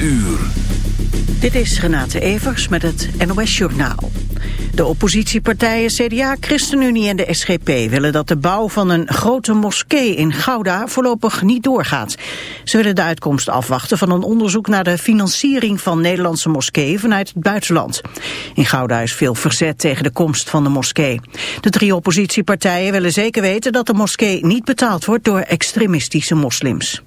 uur. Dit is Renate Evers met het NOS Journaal. De oppositiepartijen CDA, ChristenUnie en de SGP willen dat de bouw van een grote moskee in Gouda voorlopig niet doorgaat. Ze willen de uitkomst afwachten van een onderzoek naar de financiering van Nederlandse moskeeën vanuit het buitenland. In Gouda is veel verzet tegen de komst van de moskee. De drie oppositiepartijen willen zeker weten dat de moskee niet betaald wordt door extremistische moslims.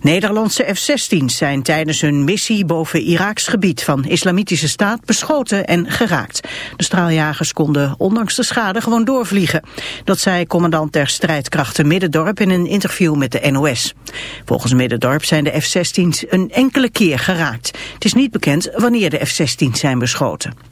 Nederlandse F-16's zijn tijdens hun missie boven Iraks gebied van islamitische staat beschoten en geraakt. De straaljagers konden ondanks de schade gewoon doorvliegen. Dat zei commandant der strijdkrachten Middendorp in een interview met de NOS. Volgens Middendorp zijn de F-16's een enkele keer geraakt. Het is niet bekend wanneer de F-16's zijn beschoten.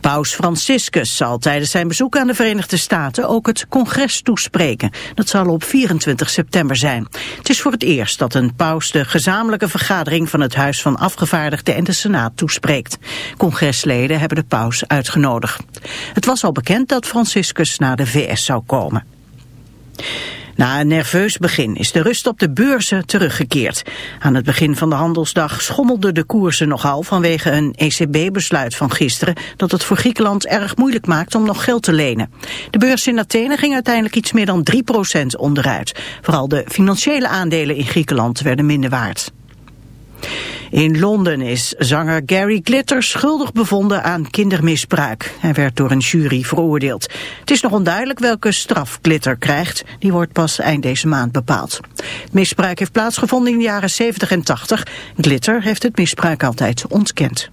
Paus Franciscus zal tijdens zijn bezoek aan de Verenigde Staten ook het congres toespreken. Dat zal op 24 september zijn. Het is voor het eerst dat een paus de gezamenlijke vergadering van het Huis van Afgevaardigden en de Senaat toespreekt. Congresleden hebben de paus uitgenodigd. Het was al bekend dat Franciscus naar de VS zou komen. Na een nerveus begin is de rust op de beurzen teruggekeerd. Aan het begin van de handelsdag schommelden de koersen nogal vanwege een ECB-besluit van gisteren dat het voor Griekenland erg moeilijk maakt om nog geld te lenen. De beurs in Athene ging uiteindelijk iets meer dan 3% onderuit. Vooral de financiële aandelen in Griekenland werden minder waard. In Londen is zanger Gary Glitter schuldig bevonden aan kindermisbruik. Hij werd door een jury veroordeeld. Het is nog onduidelijk welke straf Glitter krijgt. Die wordt pas eind deze maand bepaald. Misbruik heeft plaatsgevonden in de jaren 70 en 80. Glitter heeft het misbruik altijd ontkend.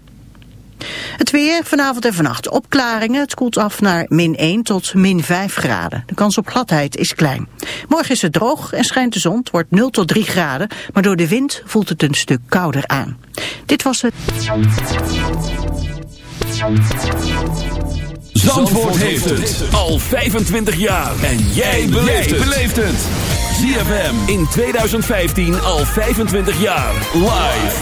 Het weer vanavond en vannacht opklaringen. Het koelt af naar min 1 tot min 5 graden. De kans op gladheid is klein. Morgen is het droog en schijnt de zon. Het wordt 0 tot 3 graden. Maar door de wind voelt het een stuk kouder aan. Dit was het... Zandvoort heeft het al 25 jaar. En jij beleeft het. ZFM in 2015 al 25 jaar. Live.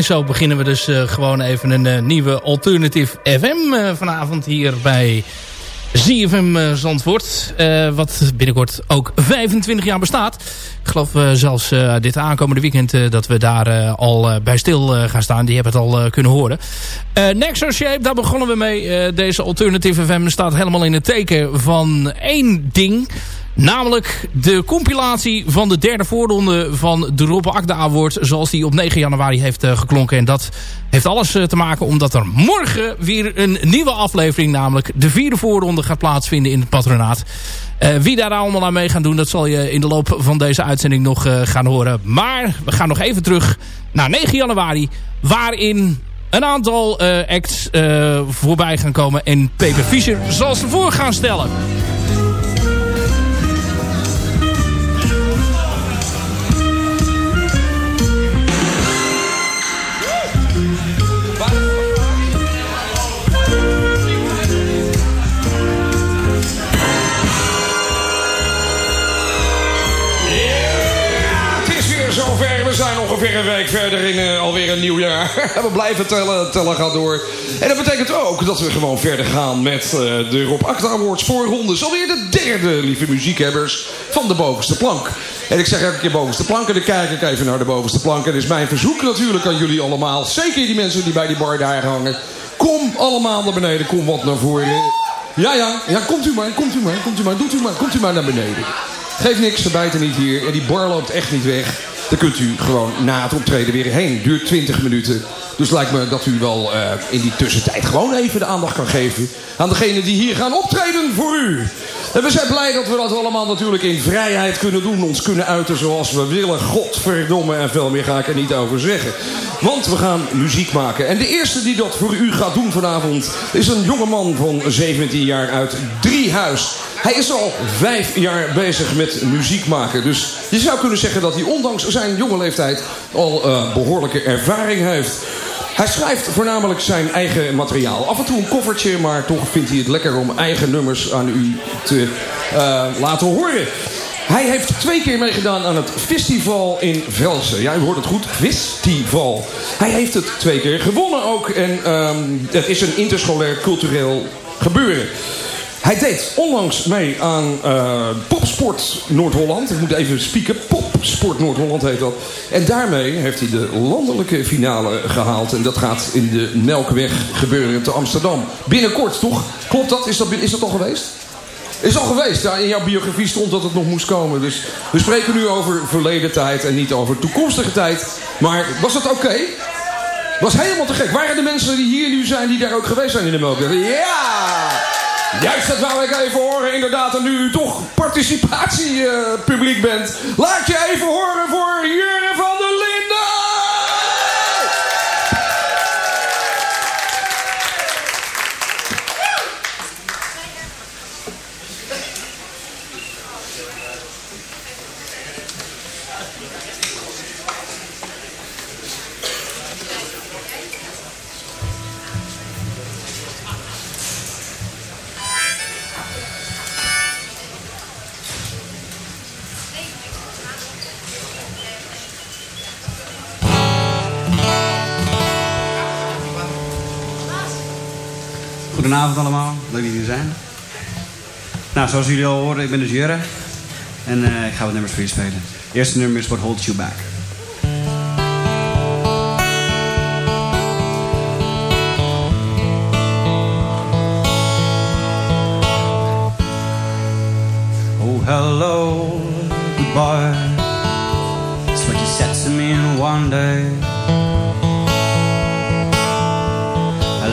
En zo beginnen we dus uh, gewoon even een uh, nieuwe Alternative FM uh, vanavond hier bij ZFM Zandvoort. wat binnenkort ook 25 jaar bestaat. Ik geloof zelfs dit aankomende weekend dat we daar al bij stil gaan staan. Die hebben het al kunnen horen. Nexus Shape, daar begonnen we mee. deze Alternative FM staat helemaal in het teken van één ding... Namelijk de compilatie van de derde voorronde van de Rob Akda Award. Zoals die op 9 januari heeft uh, geklonken. En dat heeft alles uh, te maken omdat er morgen weer een nieuwe aflevering. Namelijk de vierde voorronde gaat plaatsvinden in het patronaat. Uh, wie daar allemaal aan mee gaan doen, dat zal je in de loop van deze uitzending nog gaan horen. Maar we gaan nog even terug naar 9 januari. Waarin een aantal acts voorbij gaan komen. En Peper Fischer zal ze voor gaan stellen. Ongeveer een week verder in uh, alweer een nieuw jaar. we blijven tellen, tellen gaat door. En dat betekent ook dat we gewoon verder gaan met uh, de Rob Acta Awards voorronde. Alweer de derde, lieve muziekhebbers, van de bovenste plank. En ik zeg elke keer bovenste plank en dan kijk ik even naar de bovenste plank. En is mijn verzoek natuurlijk aan jullie allemaal. Zeker die mensen die bij die bar daar hangen. Kom allemaal naar beneden, kom wat naar voren. Ja, ja, ja, komt u maar, komt u maar, komt u maar, doet u maar, komt u maar naar beneden. Geef niks, ze bijten niet hier. En die bar loopt echt niet weg. Dan kunt u gewoon na het optreden weer heen. Duurt 20 minuten. Dus lijkt me dat u wel uh, in die tussentijd gewoon even de aandacht kan geven... aan degenen die hier gaan optreden voor u. En we zijn blij dat we dat allemaal natuurlijk in vrijheid kunnen doen. Ons kunnen uiten zoals we willen. Godverdomme en veel meer ga ik er niet over zeggen. Want we gaan muziek maken. En de eerste die dat voor u gaat doen vanavond... is een jongeman van 17 jaar uit Driehuis. Hij is al vijf jaar bezig met muziek maken. Dus je zou kunnen zeggen dat hij ondanks zijn jonge leeftijd... al uh, behoorlijke ervaring heeft. Hij schrijft voornamelijk zijn eigen materiaal. Af en toe een koffertje, maar toch vindt hij het lekker om eigen nummers aan u te uh, laten horen. Hij heeft twee keer meegedaan aan het festival in Velsen. Ja, u hoort het goed, festival. Hij heeft het twee keer gewonnen ook. En um, het is een interscholair cultureel gebeuren. Hij deed onlangs mee aan uh, Popsport Noord-Holland. Ik moet even spieken. Popsport Noord-Holland heet dat. En daarmee heeft hij de landelijke finale gehaald. En dat gaat in de Melkweg gebeuren te Amsterdam. Binnenkort, toch? Klopt dat? Is dat, is dat al geweest? Is al geweest. In jouw biografie stond dat het nog moest komen. Dus we spreken nu over verleden tijd en niet over toekomstige tijd. Maar was dat oké? Okay? Was helemaal te gek. Waren de mensen die hier nu zijn, die daar ook geweest zijn in de Melkweg? Ja! Juist, dat wou ik even horen. Inderdaad, en nu u toch participatiepubliek uh, bent. Laat je even horen voor Jurre van der Linden! Goedenavond allemaal, leuk dat jullie er zijn. Nou, zoals jullie al horen, ik ben dus Jurre. En uh, ik ga wat nummers voor je spelen. Het eerste nummer is What Holds You Back. Oh, hello, goodbye. That's what you said to me in one day.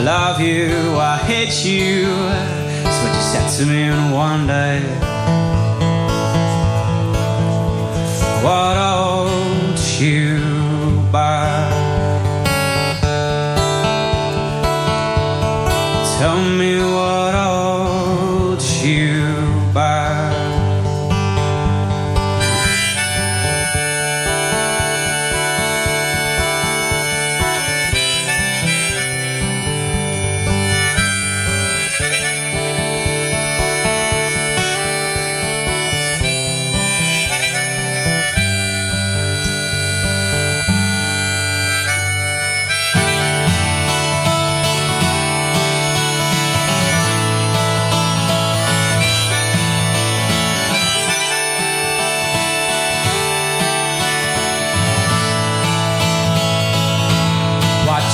Love you, I hate you. That's what you said to me in one day. What holds you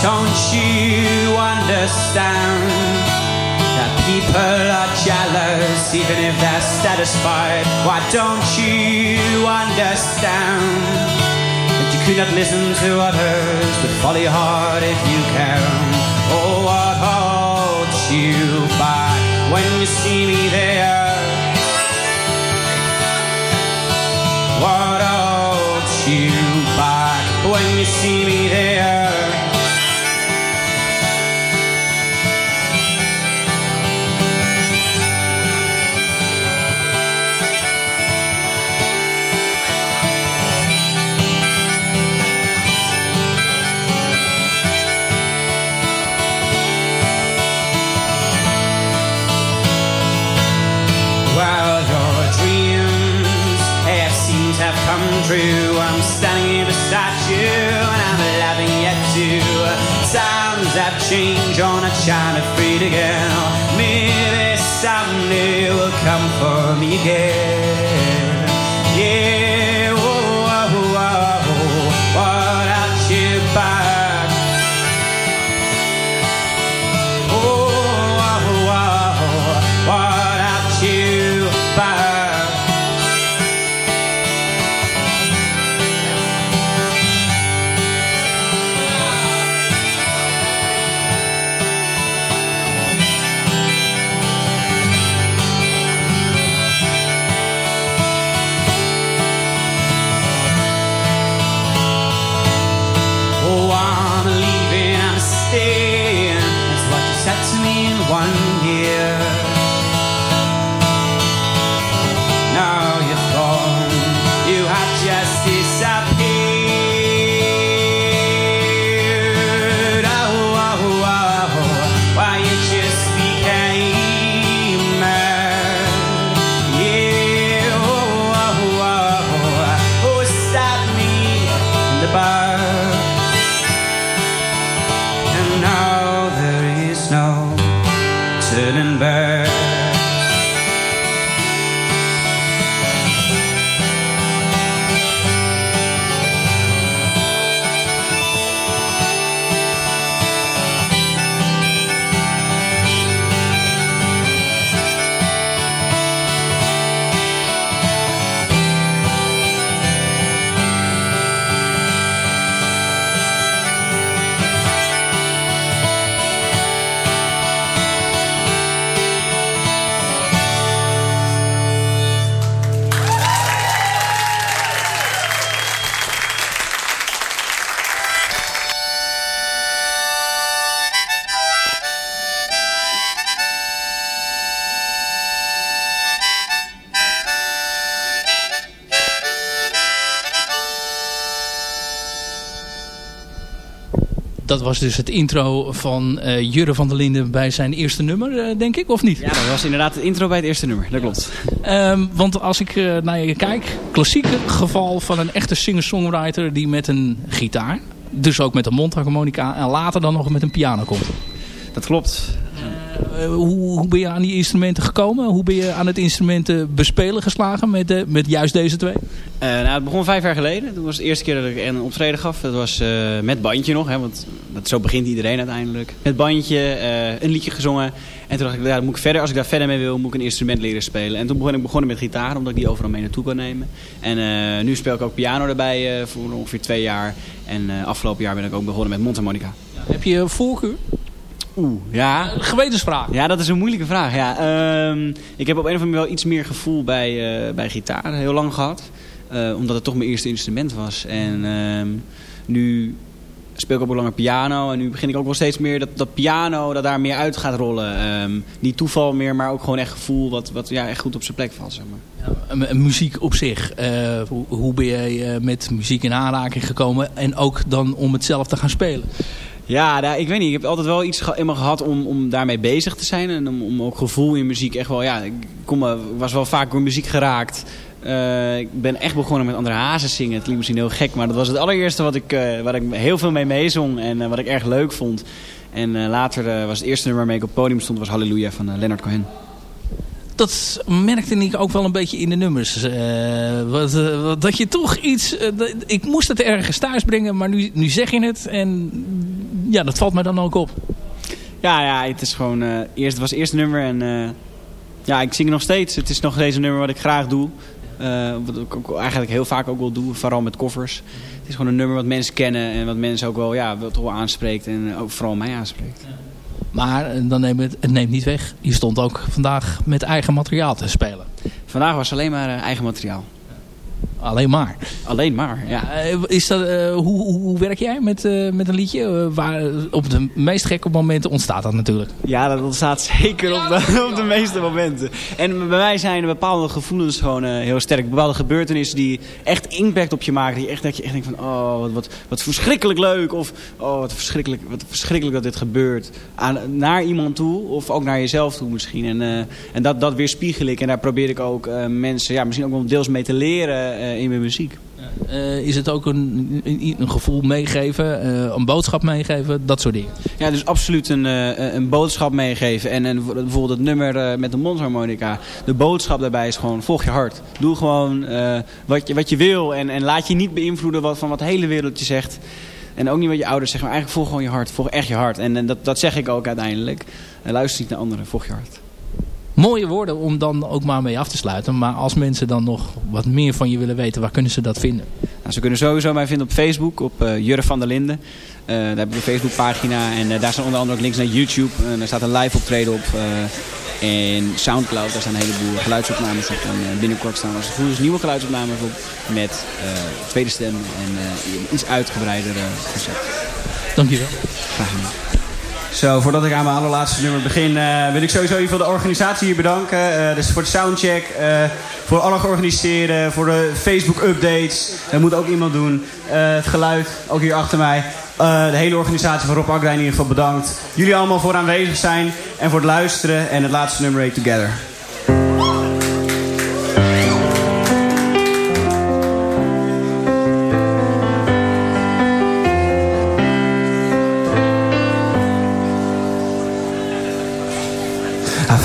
don't you understand that people are jealous even if they're satisfied? Why don't you understand that you could not listen to others but follow heart if you can? Oh, what holds you back when you see me there? What holds you back when you see me there? Trying to free again. Maybe someday will come for me again. Was dus het intro van eh, Jurre van der Linden bij zijn eerste nummer, eh, denk ik, of niet? Ja, dat was inderdaad het intro bij het eerste nummer. Dat klopt. Ehm, want als ik eh, naar je kijk, klassieke geval van een echte singer-songwriter die met een gitaar, dus ook met een mondharmonica en later dan nog met een piano komt. Dat klopt. Eh, hoe, hoe ben je aan die instrumenten gekomen? Hoe ben je aan het instrumenten bespelen geslagen met, eh, met juist deze twee? Eh, nou, het begon vijf jaar geleden. Toen was het de eerste keer dat ik een optreden gaf. Dat was eh, met bandje nog, hè, want dat, zo begint iedereen uiteindelijk. Met bandje, eh, een liedje gezongen. En toen dacht ik, ja, moet ik verder, als ik daar verder mee wil, moet ik een instrument leren spelen. En toen begon ik begonnen met gitaar, omdat ik die overal mee naartoe kan nemen. En eh, nu speel ik ook piano erbij eh, voor ongeveer twee jaar. En eh, afgelopen jaar ben ik ook begonnen met mondharmonica. Heb je voorkeur? Oeh, ja. Gewetensvraag. Ja, dat is een moeilijke vraag. Ja, Ehm, ik heb op een of andere manier wel iets meer gevoel bij, eh, bij gitaar heel lang gehad. Eh, omdat het toch mijn eerste instrument was. En ehm, nu speel ik ook al langer piano. En nu begin ik ook wel steeds meer dat, dat piano dat daar meer uit gaat rollen. Ehm, niet toeval meer, maar ook gewoon echt gevoel wat, wat ja, echt goed op zijn plek valt. Zeg maar. Ja, muziek op zich. eh, hoe, hoe ben jij met muziek in aanraking gekomen? En ook dan om het zelf te gaan spelen? Ja, nou, ik weet niet. Ik heb altijd wel iets gehad om, om daarmee bezig te zijn. En om, om ook gevoel in muziek echt wel... Ja, ik kom, was wel vaak door muziek geraakt. Eh, ik ben echt begonnen met andere hazen zingen. Het klinkt misschien heel gek, maar dat was het allereerste wat ik, eh, waar ik heel veel mee meezong. En eh, wat ik erg leuk vond. En later was het eerste nummer waarmee ik op het podium stond... was Halleluja van Leonard Cohen. Dat merkte ik ook wel een beetje in de nummers. Eh, wat, eh, wat- dat je toch iets... eh, ik moest het ergens thuis brengen, maar nu, nu zeg je het. En ja, dat valt mij dan ook op. Ja, ja het is gewoon... eerst, het was het eerste nummer en ja, ik zing nog steeds. Het is nog steeds een nummer wat ik graag doe. wat ik ook eigenlijk heel vaak ook wel doe, vooral met koffers. Het is gewoon een nummer wat mensen kennen en wat mensen ook wel, ja, wel aanspreekt en ook vooral mij aanspreekt. Maar dan neemt het, het neemt niet weg. Je stond ook vandaag met eigen materiaal te spelen. Vandaag was alleen maar eigen materiaal. Alleen maar. Alleen maar, ja. Eh, is dat, uh, hoe, hoe, werk jij met, uh, met een liedje? waar, op de meest gekke momenten ontstaat dat natuurlijk. Ja, dat ontstaat zeker op de, op de meeste momenten. En bij mij zijn bepaalde gevoelens gewoon heel sterk. Bepaalde gebeurtenissen die echt impact op je maken. Die echt, dat je echt denkt van, oh, wat, wat, wat verschrikkelijk leuk. Of, oh, wat verschrikkelijk, wat verschrikkelijk dat dit gebeurt. Aan, naar iemand toe, of ook naar jezelf toe misschien. En, en dat, dat weerspiegel ik. En daar probeer ik ook mensen, ja, misschien ook wel deels mee te leren in mijn muziek. Uh, is het ook een, een, een gevoel meegeven, uh, een boodschap meegeven, dat soort dingen? Ja, dus absoluut een, uh, een boodschap meegeven. En, en bijvoorbeeld het nummer met de mondharmonica. De boodschap daarbij is gewoon, volg je hart. Doe gewoon wat, je, wat je wil en, en laat je niet beïnvloeden wat, van wat de hele wereld je zegt. En ook niet wat je ouders zeggen, maar eigenlijk volg gewoon je hart. Volg echt je hart. En, en dat, dat zeg ik ook uiteindelijk. luister niet naar anderen, volg je hart mooie woorden om dan ook maar mee af te sluiten. Maar als mensen dan nog wat meer van je willen weten, waar kunnen ze dat vinden? Nou, ze kunnen sowieso mij vinden op Facebook, op uh, Jurre van der Linden. Uh, daar heb ik een Facebookpagina en uh, daar staan onder andere ook links naar YouTube. En daar staat een live optreden op. en Soundcloud, daar staan een heleboel geluidsopnames op. En binnenkort staan als het goed is nieuwe geluidsopnames op. Met tweede stem en iets uitgebreider concept. Dankjewel. Graag gedaan. Zo, voordat ik aan mijn allerlaatste nummer begin, uh, wil ik sowieso in de organisatie hier bedanken. Uh, dus voor de soundcheck, uh, voor alle georganiseerden, voor de Facebook-updates. Dat moet ook iemand doen. het geluid, ook hier achter mij. de hele organisatie van Rob Agda in ieder geval bedankt. Jullie allemaal voor aanwezig zijn en voor het luisteren. En het laatste nummer Together.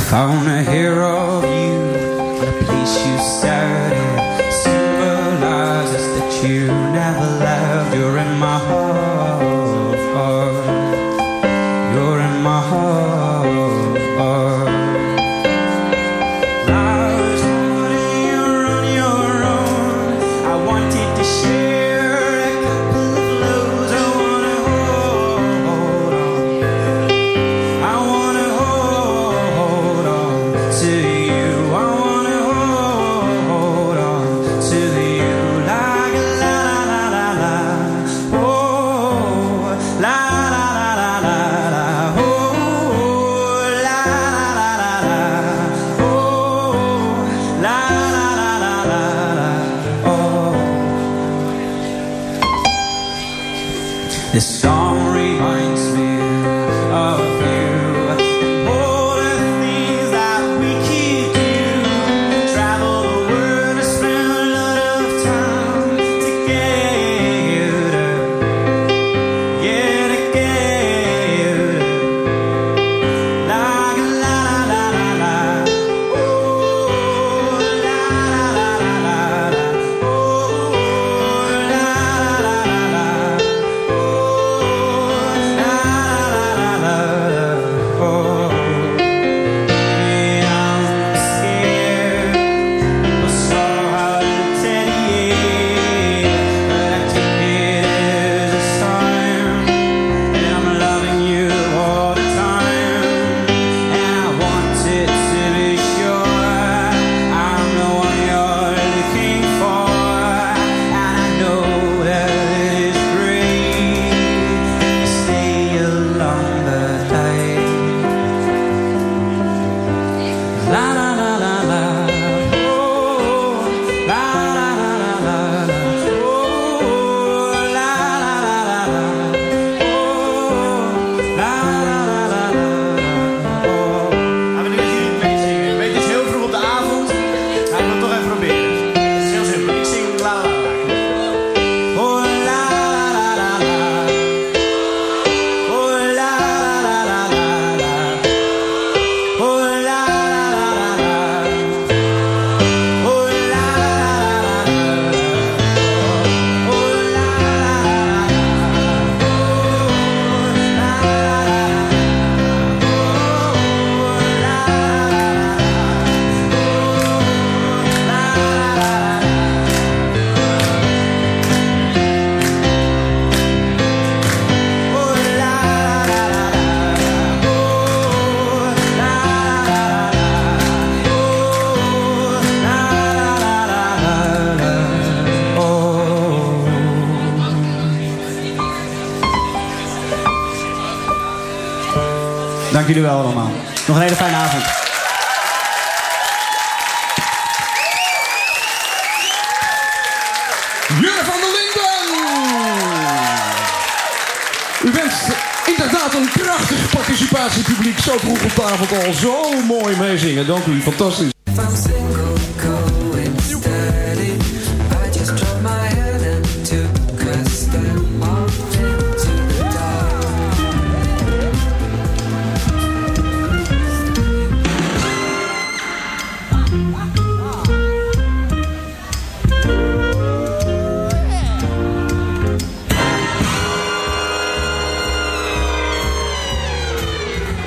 Found a hero jullie wel allemaal. Nog een hele fijne avond. Jurre van der Linden! U bent inderdaad een prachtig participatiepubliek. Zo vroeg op de avond al zo mooi meezingen. Dank u, fantastisch.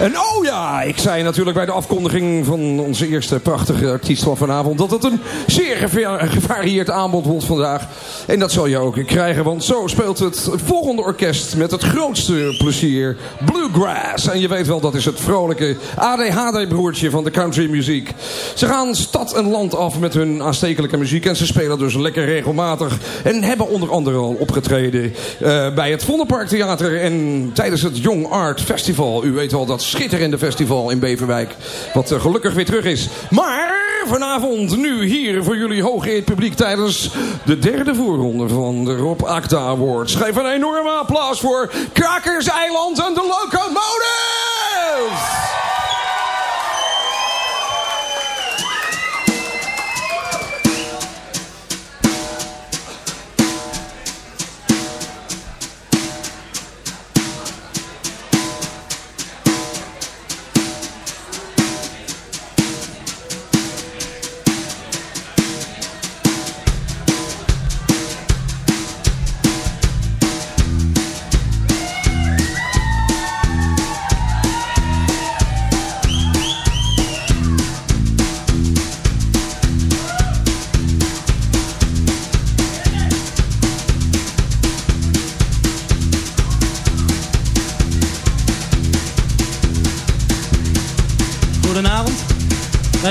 En oh ja, ik zei natuurlijk bij de afkondiging van onze eerste prachtige artiest van vanavond... dat het een zeer geva- gevarieerd aanbod wordt vandaag. En dat zal je ook krijgen, want zo speelt het volgende orkest... met het grootste plezier, Bluegrass. En je weet wel, dat is het vrolijke ADHD-broertje van de countrymuziek. Ze gaan stad en land af met hun aanstekelijke muziek... en ze spelen dus lekker regelmatig. En hebben onder andere al opgetreden eh, bij het Vondelpark Theater... en tijdens het Young Art Festival. U weet wel, dat schitterende festival in Beverwijk. Wat eh, gelukkig weer terug is. Maar vanavond nu hier voor jullie hooggeëerd publiek... tijdens de derde voorronde van de Rob Acta Awards. Geef een enorme applaus voor Krakers Eiland en de Locomotives!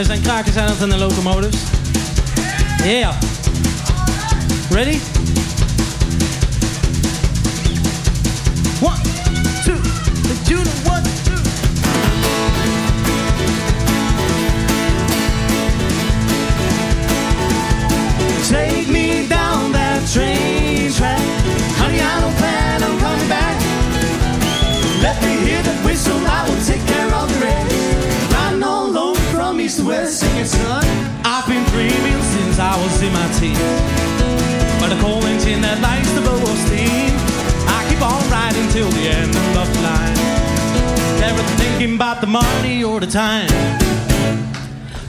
Wij zijn Krakers Eiland en de Locomotives. Yeah. Ready? One, two, two, one, two. My. But a cold engine that likes to blow off steam. I keep on riding till the end of the line. Never thinking about the money or the time.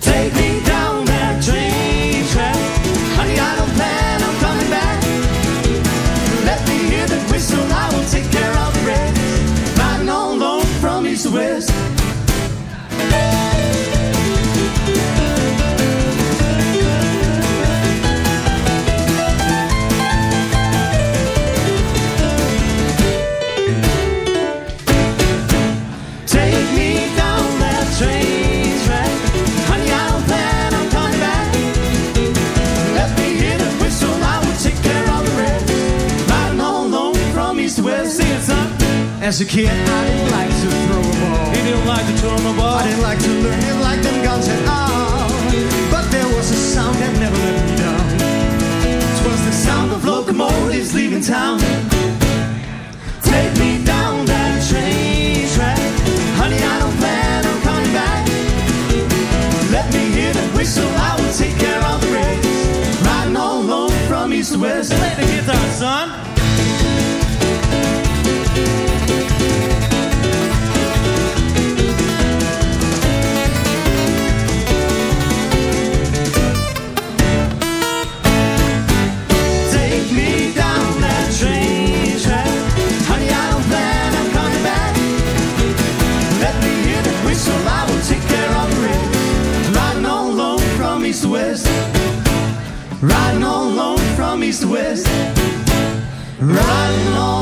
Take me down that train track. Honey, I don't plan on coming back. Let me hear the whistle, I will take care of the rest. Riding all alone from east to west. As a kid, I didn't like to throw a ball. He didn't like to throw a ball. I didn't like to learn it like them guns at all. But there was a sound that never let me down. It was the sound of locomotives leaving town. Take me down that train track. Honey, I don't plan on coming back. Let me hear the whistle, I will take care of the rest. Riding all alone from east to west. Play the guitar, son. East west. Riding all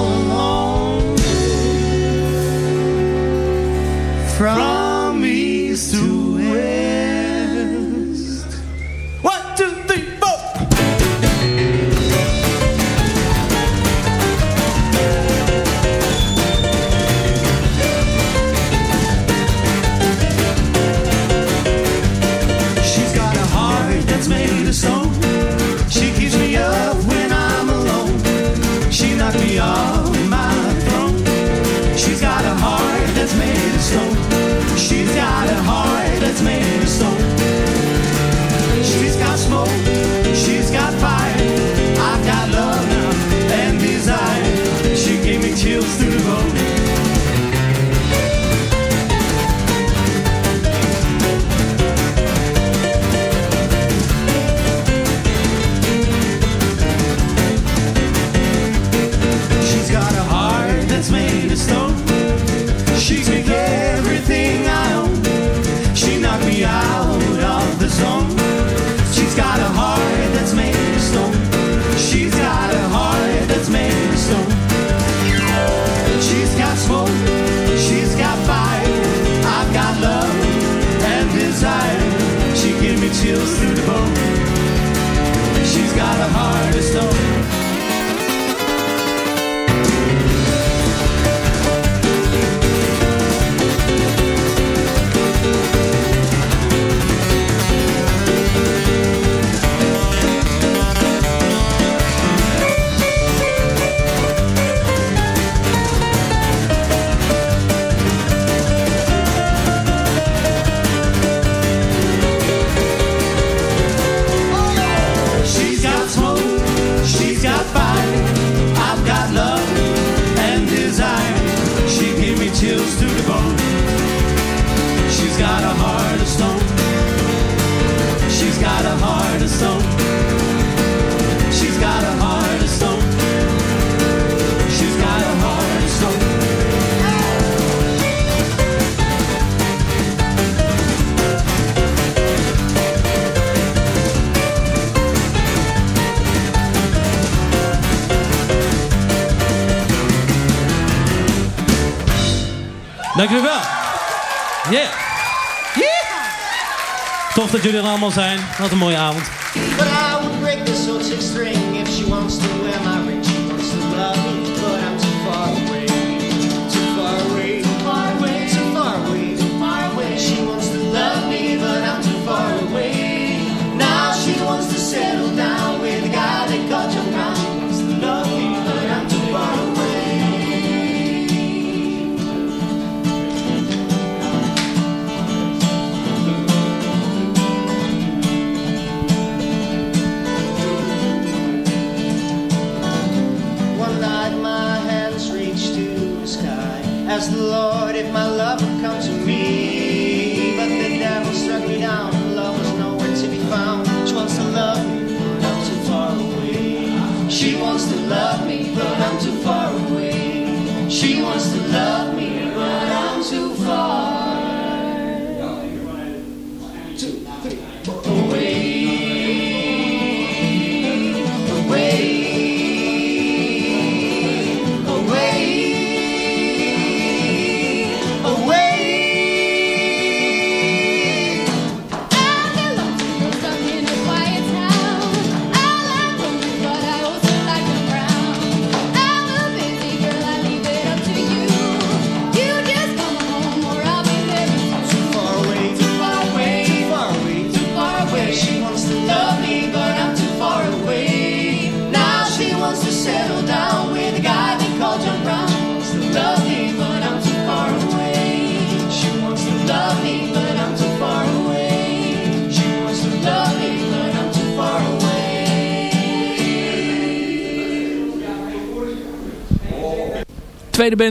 dat jullie er allemaal zijn. Wat een mooie avond.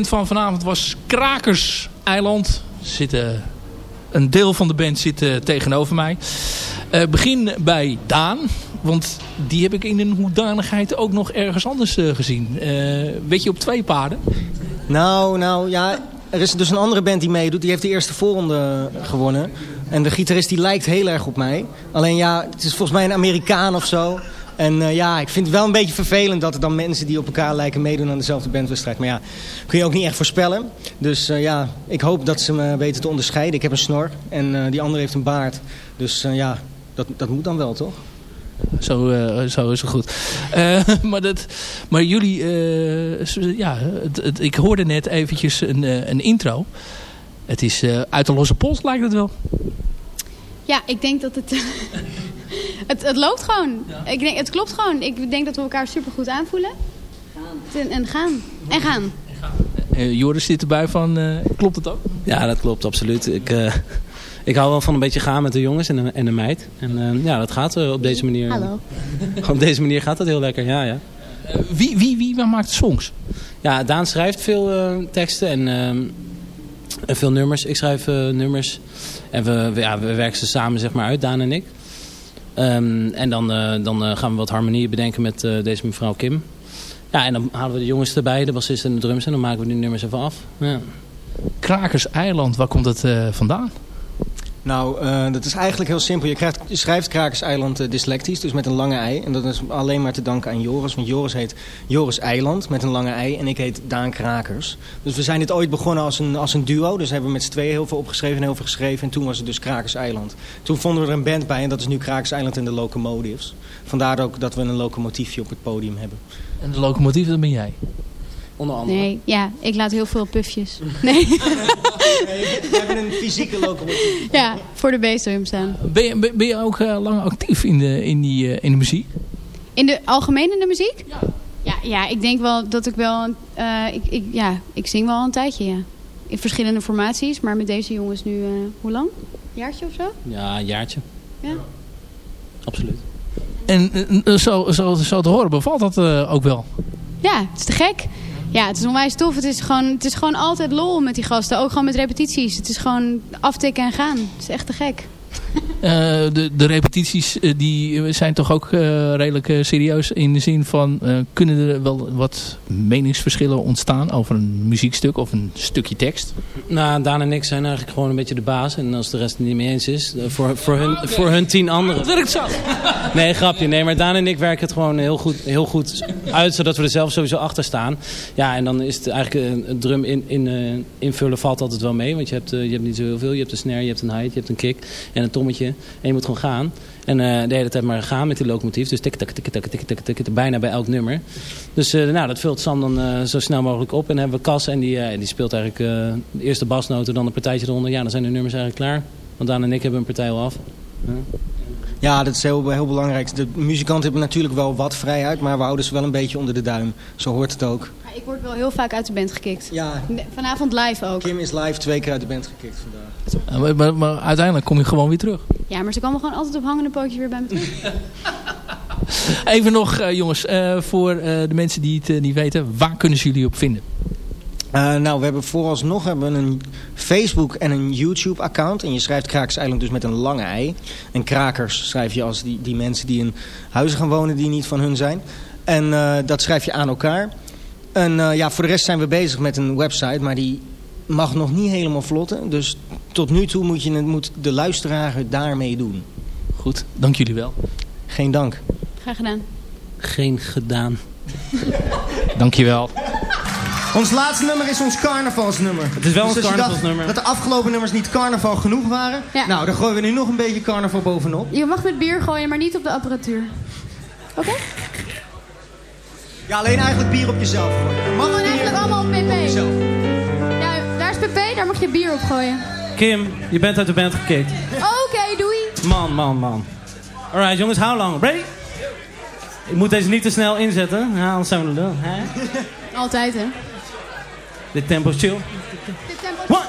van vanavond was Krakers Eiland. Zitten, eh, een deel van de band zit eh, tegenover mij. Uh, begin bij Daan. Want die heb ik in een hoedanigheid ook nog ergens anders gezien. weet je, op twee paarden. Nou, nou, ja. Er is dus een andere band die meedoet. Die heeft de eerste voorronde gewonnen. En de gitarist die lijkt heel erg op mij. Alleen ja, het is volgens mij een Amerikaan of zo. En eh, ja, ik vind het wel een beetje vervelend dat er dan mensen die op elkaar lijken meedoen aan dezelfde bandwedstrijd. Maar ja, kun je ook niet echt voorspellen. Dus eh, ja, ik hoop dat ze me weten te onderscheiden. Ik heb een snor en eh, die andere heeft een baard. Dus ja, dat, dat moet dan wel, toch? Zo, zo is het goed. maar, dat, maar jullie, ja, ik hoorde net eventjes een, een intro. Het is uit de losse pols lijkt het wel. Ja, ik denk dat het... het, het loopt gewoon. Ik denk, het klopt gewoon. Ik denk dat we elkaar super goed aanvoelen. Gaan. En, en gaan. En gaan. Joris zit erbij van, eh, klopt het ook? Ja, dat klopt, absoluut. Ik, eh, ik hou wel van een beetje gaan met de jongens en de, en de meid. En eh, ja, dat gaat op deze manier. Hallo. op deze manier gaat dat heel lekker, ja, ja. wie, wie, wie maakt songs? Ja, Daan schrijft veel teksten en, en veel nummers. Ik schrijf nummers. En we, we, ja, we werken ze samen zeg maar uit, Daan en ik. Ehm, en dan, dan gaan we wat harmonieën bedenken met deze mevrouw Kim. Ja, en dan halen we de jongens erbij, de bassist en de drums. En dan maken we die nummers even af. Ja. Krakers Eiland, waar komt het vandaan? Nou, uh, dat is eigenlijk heel simpel. Je, krijgt, schrijft Krakers Eiland uh, dyslectisch, dus met een lange ei. En dat is alleen maar te danken aan Joris. Want Joris heet Joris Eiland met een lange ei. En ik heet Daan Krakers. Dus we zijn dit ooit begonnen als een, als een duo. Dus hebben we met z'n tweeën heel veel opgeschreven en heel veel geschreven. En toen was het dus Krakers Eiland. Toen vonden we er een band bij en dat is nu Krakers Eiland en de Locomotives. Vandaar ook dat we een locomotiefje op het podium hebben. En de locomotief, dat ben jij? Onder andere. Nee, ja, ik laat heel veel pufjes. Nee. we hebben een fysieke locomotief. Ja, voor de beesten staan. Ben je, ben je ook uh, lang actief in de, in, die, uh, in de muziek? In de algemeen in de muziek? Ja. Ja, ja ik denk wel dat ik wel... Uh, ik, ik, ja, ik zing wel een tijdje, ja. In verschillende formaties, maar met deze jongens nu... hoe lang? Een jaartje of zo? Ja, een jaartje. Ja. Absoluut. En zo, zo, zo te horen bevalt dat ook wel? Ja, het is te gek. Ja, het is onwijs tof. Het is, gewoon, het is gewoon altijd lol met die gasten. Ook gewoon met repetities. Het is gewoon aftikken en gaan. Het is echt te gek. Uh, de, de repetities uh, die zijn toch ook uh, redelijk serieus in de zin van kunnen er wel wat meningsverschillen ontstaan over een muziekstuk of een stukje tekst? Nou, Daan en ik zijn eigenlijk gewoon een beetje de baas en als de rest het niet mee eens is, voor, voor, hun, okay. voor hun tien anderen. Dat werkt zo. nee, grapje. Nee, maar Daan en ik werken het gewoon heel goed, heel goed uit, zodat we er zelf sowieso achter staan. Ja, en dan is het eigenlijk een drum in, in, invullen valt altijd wel mee, want je hebt, je hebt niet zo heel veel. Je hebt een snare, je hebt een hi, je hebt een kick en een en je moet gewoon gaan. En eh, de hele tijd maar gaan met die locomotief. Dus tik tak tik tak tik tik tik bijna bij elk nummer. Dus eh, nou, dat vult Sam dan eh, zo snel mogelijk op. En dan hebben we Cas en die, die speelt eigenlijk de eerste basnoten, dan een partijtje eronder. Ja, dan zijn de nummers eigenlijk klaar. Want Daan en ik hebben een partij al af. Ja. Dat is heel, heel belangrijk. De muzikanten hebben natuurlijk wel wat vrijheid, maar we houden ze wel een beetje onder de duim. Zo hoort het ook. Ja, ik word wel heel vaak uit de band gekikt. Ja. Vanavond live ook. Kim is live twee keer uit de band gekikt vandaag. Maar, maar, maar, uiteindelijk kom je gewoon weer terug. Ja, maar ze komen gewoon altijd op hangende pootjes weer bij me terug. Even nog, uh, jongens, uh, voor uh, de mensen die het niet weten. Waar kunnen ze jullie op vinden? nou, we hebben vooralsnog hebben een Facebook en een YouTube account. En je schrijft Krakers Eiland dus met een lange ei. En krakers schrijf je als die, die mensen die in huizen gaan wonen die niet van hun zijn. En dat schrijf je aan elkaar. En ja, voor de rest zijn we bezig met een website, maar die mag nog niet helemaal vlotten. Dus tot nu toe moet, je, moet de luisteraar het daarmee doen. Goed, dank jullie wel. Geen dank. Graag gedaan. Geen gedaan. dank je wel. Ons laatste nummer is ons carnavalsnummer. Het is wel dus een carnavalsnummer. Dat de afgelopen nummers niet carnaval genoeg waren. Ja. Nou, dan gooien we nu nog een beetje carnaval bovenop. Je mag met bier gooien, maar niet op de apparatuur. Oké? Ja, alleen eigenlijk bier op jezelf gooien. Mag Gewoon eigenlijk allemaal op pp. Op jezelf. PP, daar mag je bier op gooien. Kim, je bent uit de band gekikt. Oké, okay, doei. Man, man, man. Alright, jongens, how long? Ready? Ik moet deze niet te snel inzetten, ja, anders zijn we er dan. Hè? Altijd, hè? Dit tempo is chill. Dit tempo is One,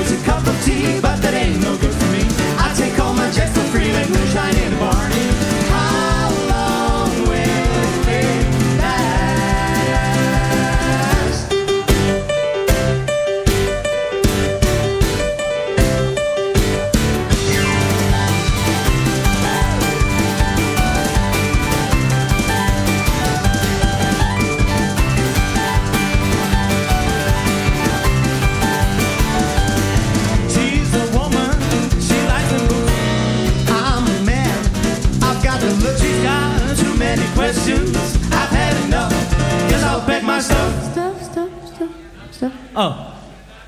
always a questions. I've had enough. I'll Oh.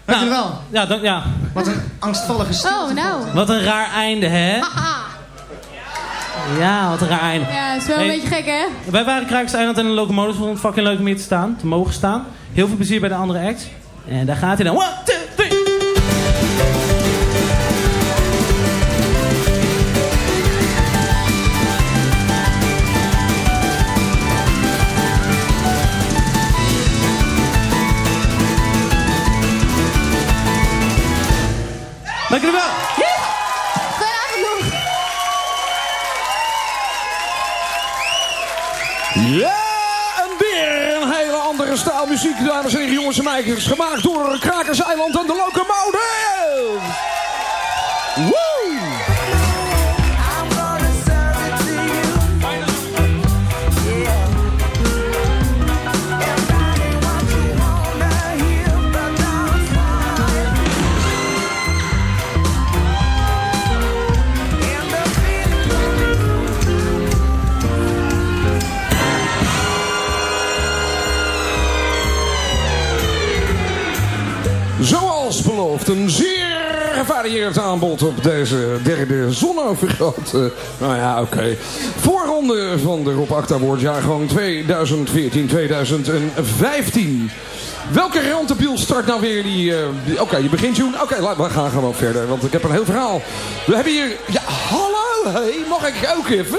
Dankjewel. Nou, ja, dank, ja. Wat een angstvallige stilte. Oh, nou. Wat een raar einde, hè? Ja, wat een raar einde. Ja, is wel een beetje gek, hè? Wij waren Kruikseiland en de locomotives. vond het fucking leuk om hier te staan. Te mogen staan. Heel veel plezier bij de andere acts. En daar gaat hij dan. Dank jullie wel. Ja, en weer een hele andere stijl muziek, dames en heren, jongens en meisjes. Gemaakt door Krakers Eiland en de Locomotive. Woe! Een zeer gevarieerd aanbod op deze derde zonovergrote. Nou ja, oké. Voorronde van de Rob Acta Award jaargang 2014-2015. Welke rantebiel start nou weer die... eh, oké, je begint Joen. Oké, laat we gaan gewoon verder, want ik heb een heel verhaal. We hebben hier... Ja, hallo, hey, mag ik ook even?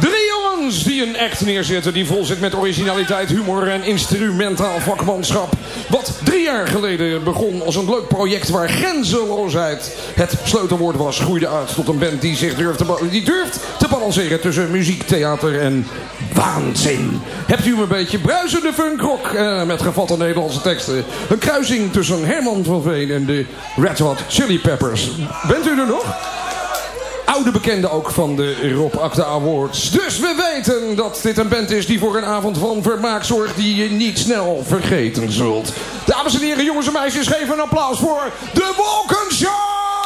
Drie jongens die een act neerzetten die vol zit met originaliteit, humor en instrumentaal vakmanschap. Wat drie jaar geleden begon als een leuk project waar grenzeloosheid het sleutelwoord was, groeide uit tot een band die zich durft te, die durft te balanceren tussen muziek, theater en waanzin. Hebt u een beetje bruisende funkrock eh, met gevatte Nederlandse teksten? Een kruising tussen Herman van Veen en de Red Hot Chili Peppers. Bent u er nog? Oude bekende ook van de Rob Acta Awards. Dus we weten dat dit een band is die voor een avond van vermaak zorgt die je niet snel vergeten zult. Dames en heren, jongens en meisjes, geef een applaus voor de Wolkenshow!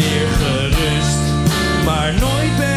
Weer gerust. Maar nooit ben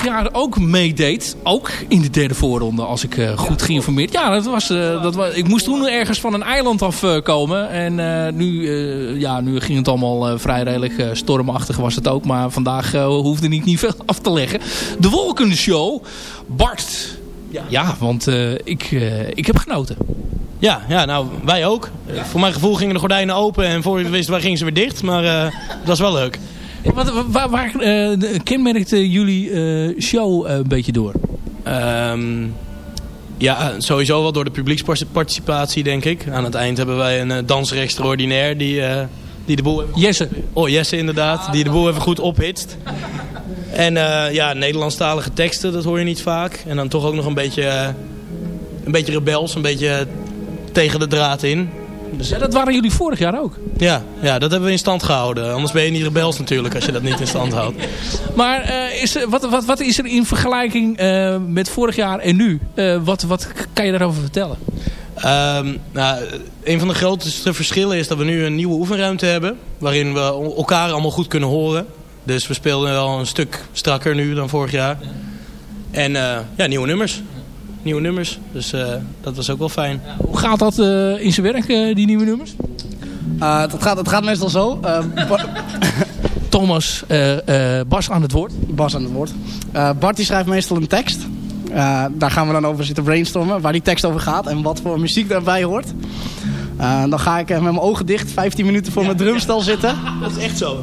vorig jaar ook meedeed, ook in de derde voorronde, als ik eh, goed geïnformeerd. Ja, dat was, eh, dat was, ik moest toen ergens van een eiland afkomen. en eh, nu, eh, ja, nu ging het allemaal vrij redelijk stormachtig was het ook. Maar vandaag hoefde ik niet veel af te leggen. De Wolkenshow. Bart. Ja, ja want ik, ik heb genoten. Ja, ja, nou, wij ook. Voor mijn gevoel gingen de gordijnen open en voor je wist, waar gingen ze weer dicht. Maar dat was wel leuk. Wat, waar waar eh, kenmerkte jullie eh, show eh, een beetje door? Ehm, ja, sowieso wel door de publieksparticipatie, denk ik. Aan het eind hebben wij een danser extraordinair die, die de boel... Jesse. Oh, Jesse inderdaad. Die de boel even goed ophitst. En ja, Nederlandstalige teksten, dat hoor je niet vaak. En dan toch ook nog een beetje, een beetje rebels, een beetje tegen de draad in. Dus, dat waren jullie vorig jaar ook. ja, ja, dat hebben we in stand gehouden. Anders ben je niet rebels natuurlijk als je dat niet in stand houdt. Maar eh, is, wat, wat, wat is er in vergelijking eh, met vorig jaar en nu? Eh, wat, wat kan je daarover vertellen? Ehm, nou, een van de grootste verschillen is dat we nu een nieuwe oefenruimte hebben. Waarin we elkaar allemaal goed kunnen horen. Dus we speelden wel een stuk strakker nu dan vorig jaar. En ja, nieuwe nummers. Nieuwe nummers. Dus eh, dat was ook wel fijn. Hoe gaat dat eh, in zijn werk, eh, die nieuwe nummers? Uh, het, gaat, het gaat meestal zo. Uh, Thomas, uh, uh, Bas aan het woord. Bas aan het woord. Uh, Bart die schrijft meestal een tekst. Uh, daar gaan we dan over zitten brainstormen. Waar die tekst over gaat en wat voor muziek daarbij hoort. Uh, dan ga ik met mijn ogen dicht 15 minuten voor mijn drumstel zitten. Dat is echt zo.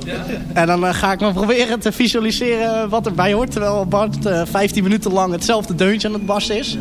En dan uh, ga ik me proberen te visualiseren wat erbij hoort. Terwijl Bart uh, 15 minuten lang hetzelfde deuntje aan het bassen is.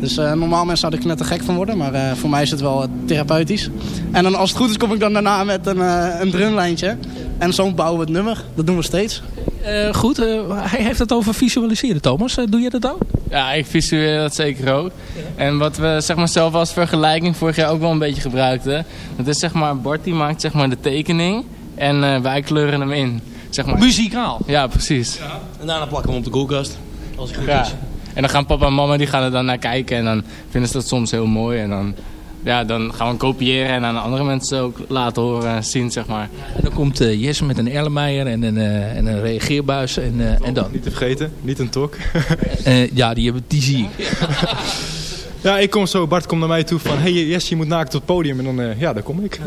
Dus uh, normaal mensen zouden ik net te gek van worden. Maar uh, voor mij is het wel therapeutisch. En dan als het goed is kom ik dan daarna met een, uh, een drumlijntje. En zo bouwen we het nummer. Dat doen we steeds. Uh, goed, uh, hij heeft het over visualiseren, Thomas. Uh, doe je dat ook? Ja, ik visualiseer dat zeker ook. Ja. En wat we zeg maar, zelf als vergelijking vorig jaar ook wel een beetje gebruikten. Dat is zeg maar, Bart die maakt zeg maar, de tekening en wij kleuren hem in. Zeg maar. Muzikaal? Ja, precies. Ja. En daarna plakken we hem op de koelkast. Als het goed ja. is. En dan gaan papa en mama die gaan er dan naar kijken en dan vinden ze dat soms heel mooi. En dan, ja, dan gaan we hem kopiëren en aan andere mensen ook laten horen en zien, zeg maar. En dan komt uh, Jesse met een Erlenmeyer en een, uh, en een reageerbuis en, uh, en dan? Niet te vergeten, niet een tok. ja, die, hebben, die zie ik. Ja, ik kom zo, Bart komt naar mij toe van... Hey Jesse, je moet naakt op het podium. En dan, uh, ja, daar kom ik.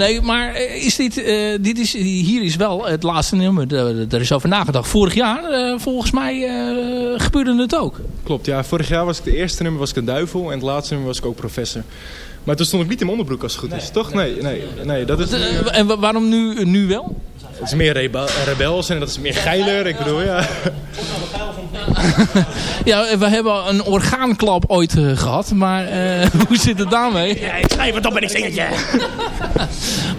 nee, maar is dit, uh, dit is, hier is wel het laatste nummer. Daar is over nagedacht. Vorig jaar, uh, volgens mij, gebeurde het ook. Klopt, ja. Vorig jaar was ik de eerste nummer was ik een duivel. En het laatste nummer was ik ook professor. Maar toen stond ik niet in mijn onderbroek als het goed is, nee, toch? Nee, nee, nee. Dat is... En waarom nu, nu wel? Het is meer rebe rebels en dat is meer geiler. Ik bedoel, ja. Ja, we hebben een orgaanklap ooit eh, gehad. Maar eh, hoe zit het daarmee? Ja, ik schrijf het op en ik zing het.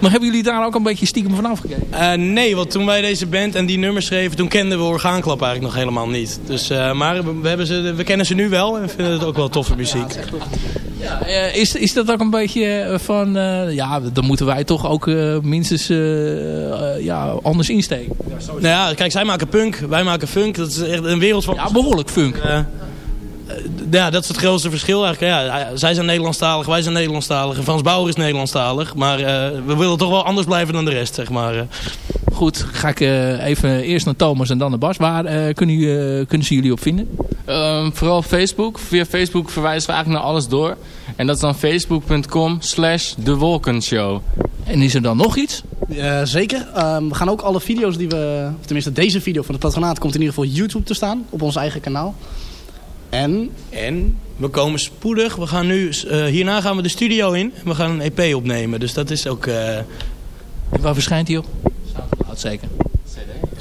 Maar hebben jullie daar ook een beetje stiekem van afgekeken? Eh, nee, want toen wij deze band en die nummers schreven, toen kenden we Orgaanklap eigenlijk nog helemaal niet. Dus, eh, maar we, hebben ze, we kennen ze nu wel en vinden het ook wel toffe muziek. Eh, is, is dat ook een beetje eh, van... eh, ja, dan moeten wij toch ook eh, minstens ja, anders insteken. Nou ja, kijk, zij maken punk, wij maken funk. Dat is echt een wereld van... Ja, behoorlijk funk. Ja, dat is het grootste verschil eigenlijk. Ja, zij zijn Nederlandstalig, wij zijn Nederlandstalig. En Frans Bauer is Nederlandstalig. Maar eh, we willen toch wel anders blijven dan de rest, zeg maar. Goed, ga ik eh, even eerst naar Thomas en dan naar Bas. Waar eh, kunnen, eh, kunnen ze jullie op vinden? Ehm, vooral Facebook. Via Facebook verwijzen we eigenlijk naar alles door. En dat is dan facebook.com slash de Wolkenshow. En is er dan nog iets? Eh, zeker. Ehm, we gaan ook alle video's die we... Of tenminste, deze video van het patronaat komt in ieder geval YouTube te staan. Op ons eigen kanaal. En? En we komen spoedig. We gaan nu, eh, hierna gaan we de studio in. We gaan een EP opnemen. Dus dat is ook... eh, Waar verschijnt die op? Soundcloud zeker.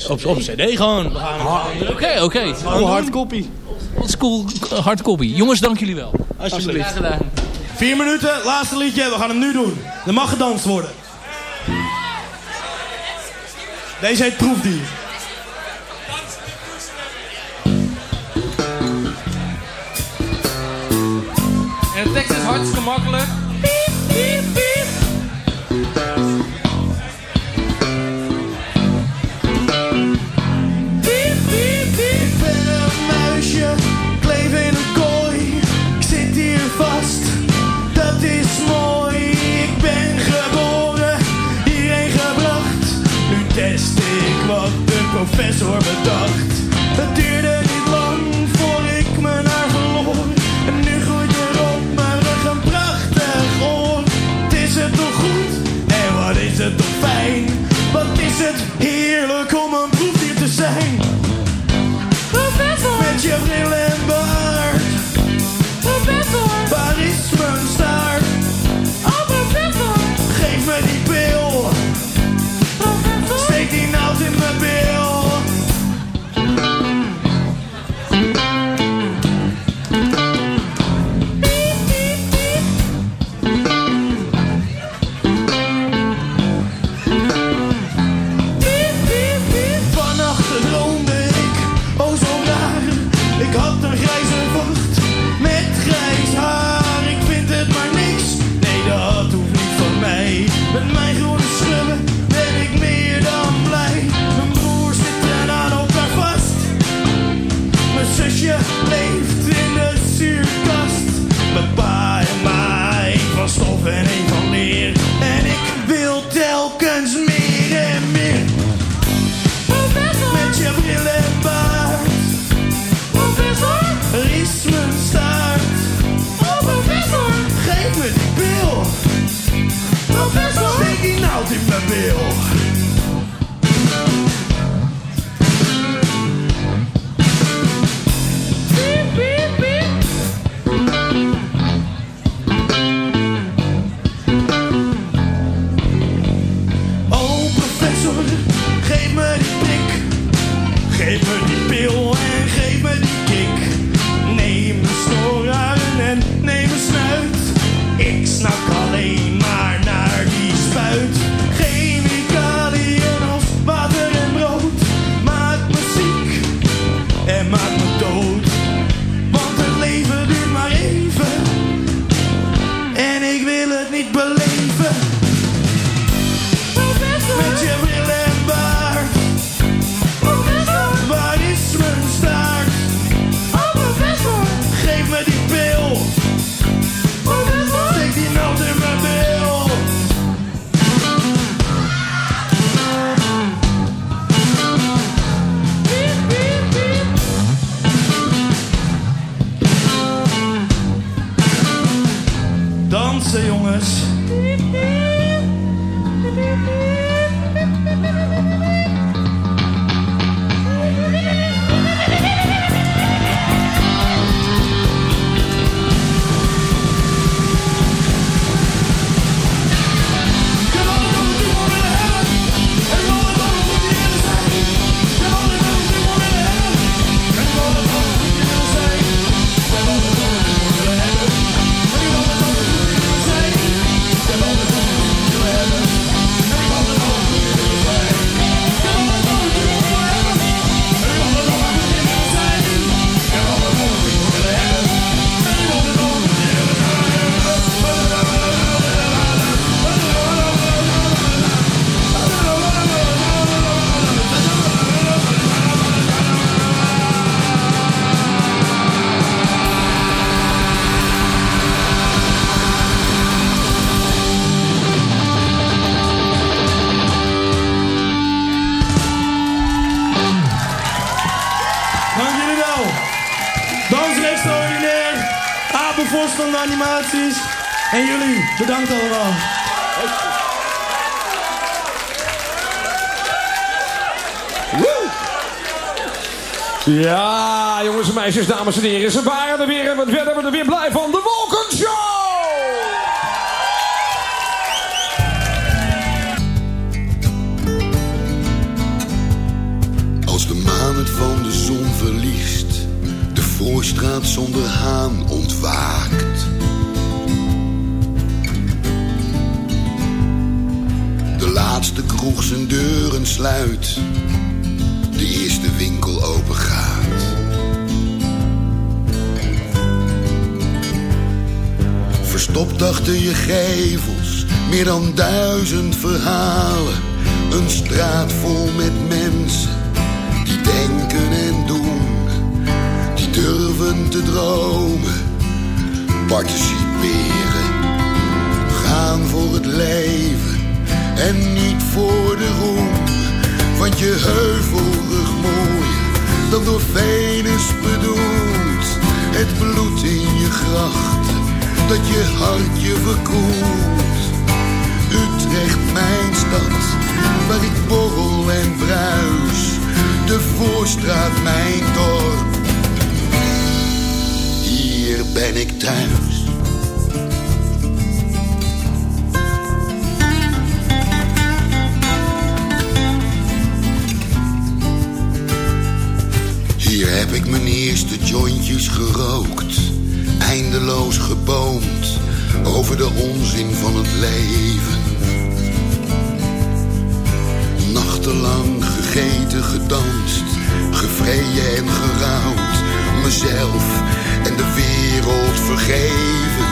Op, op cd gewoon. We gaan- Oké, oké. Hoe hard copy. Oldschool hard copy. Jongens, dank jullie wel. Alsjeblieft. Graag gedaan. Vier minuten, laatste liedje. We gaan hem nu doen. Er mag gedanst worden. Deze heet Proefdier. En de tekst is hartstikke makkelijk. Professor bedacht. Bedankt allemaal. Ja, jongens en meisjes, dames en heren. Ze waren er weer en wat werden we er weer blij van. De Wolkenshow! Als de maan het van de zon verliest, de voorstraat zonder haan ontwaakt. Kroeg zijn deuren sluit, de eerste winkel open gaat. Verstopt achter je gevels, meer dan duizend verhalen. Een straat vol met mensen die denken en doen, die durven te dromen, participeren, gaan voor het leven en niet voor de roem. Want je heuvelrug mooier dan door Venus bedoeld. Het bloed in je grachten, dat je hart je verkoelt. Utrecht, mijn stad, waar ik borrel en bruis. De voorstraat, mijn dorp. Hier ben ik thuis. Heb ik mijn eerste jointjes gerookt, eindeloos geboomd over de onzin van het leven. Nachtenlang gegeten, gedanst, gevreden en gerouwd, mezelf en de wereld vergeven.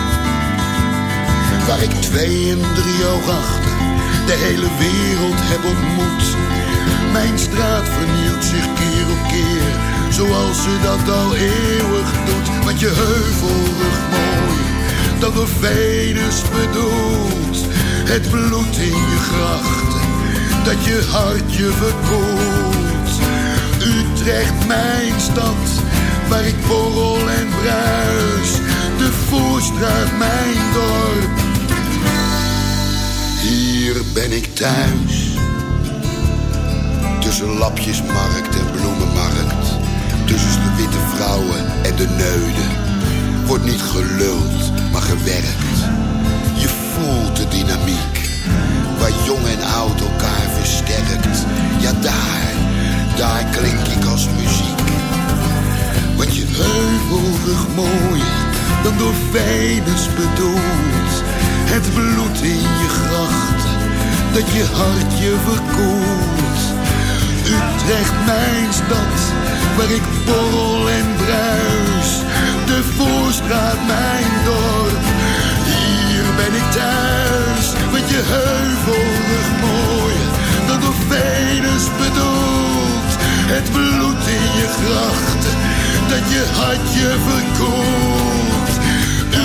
Waar ik twee en drie oog achter de hele wereld heb ontmoet. Mijn straat vernieuwt zich keer op keer, zoals ze dat al eeuwig doet. Want je heuvelrug mooi, dat door Venus bedoelt. Het bloed in je grachten, dat je hart je verkoelt. Utrecht, mijn stad, waar ik borrel en bruis. De Voorstraat, mijn dorp. Hier ben ik thuis. Tussen lapjesmarkt en bloemenmarkt. Tussen de witte vrouwen en de neuden. Wordt niet geluld, maar gewerkt. Je voelt de dynamiek. Waar jong en oud elkaar versterkt. Ja, daar, daar klink ik als muziek. Want je heuvelrug mooier dan door Venus bedoeld. Het bloed in je grachten, dat je hart je verkoelt. Utrecht, mijn stad, waar ik borrel en bruis. De Voorstraat, mijn dorp, hier ben ik thuis. Want je heuvelrug mooier dan door Venus bedoeld. Het bloed in je grachten, dat je hart je verkoelt.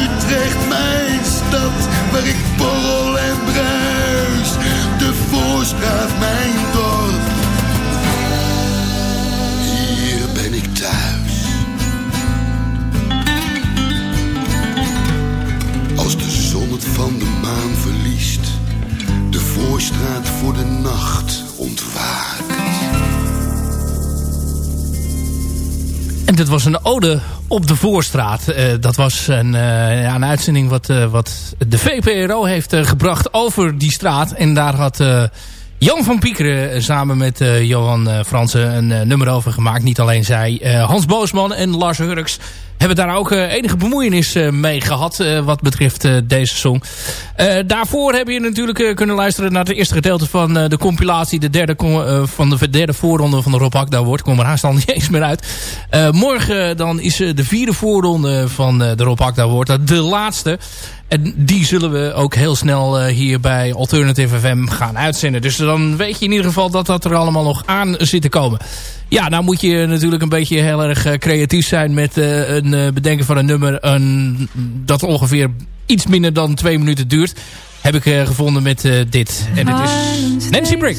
Utrecht, mijn stad, waar ik borrel en bruis. De Voorstraat, mijn dorp. Van de maan verliest, de Voorstraat voor de nacht ontwaakt. En dit was een ode op de Voorstraat. Eh, dat was een, eh, ja, een uitzending wat, eh, wat de VPRO heeft gebracht over die straat. En daar had Jan van Piekeren samen met Johan eh, Fransen een nummer over gemaakt. Niet alleen zij. Hans Boosman en Lars Hurks hebben daar ook eh, enige bemoeienis eh, mee gehad eh, wat betreft deze song. Daarvoor heb je natuurlijk kunnen luisteren naar het eerste gedeelte van de compilatie. De derde, van de derde voorronde van de Rob Hakda wordt. Kom er haast al niet eens meer uit. Morgen dan is de vierde voorronde van de Rob Hakda wordt. De laatste. En die zullen we ook heel snel hier bij Alternative FM gaan uitzenden. Dus dan weet je in ieder geval dat dat er allemaal nog aan zit te komen. Ja, nou moet je natuurlijk een beetje heel erg eh, creatief zijn met eh, een eh, bedenken van een nummer een, dat ongeveer iets minder dan twee minuten duurt. Heb ik gevonden met dit. En het is Nancy Brick.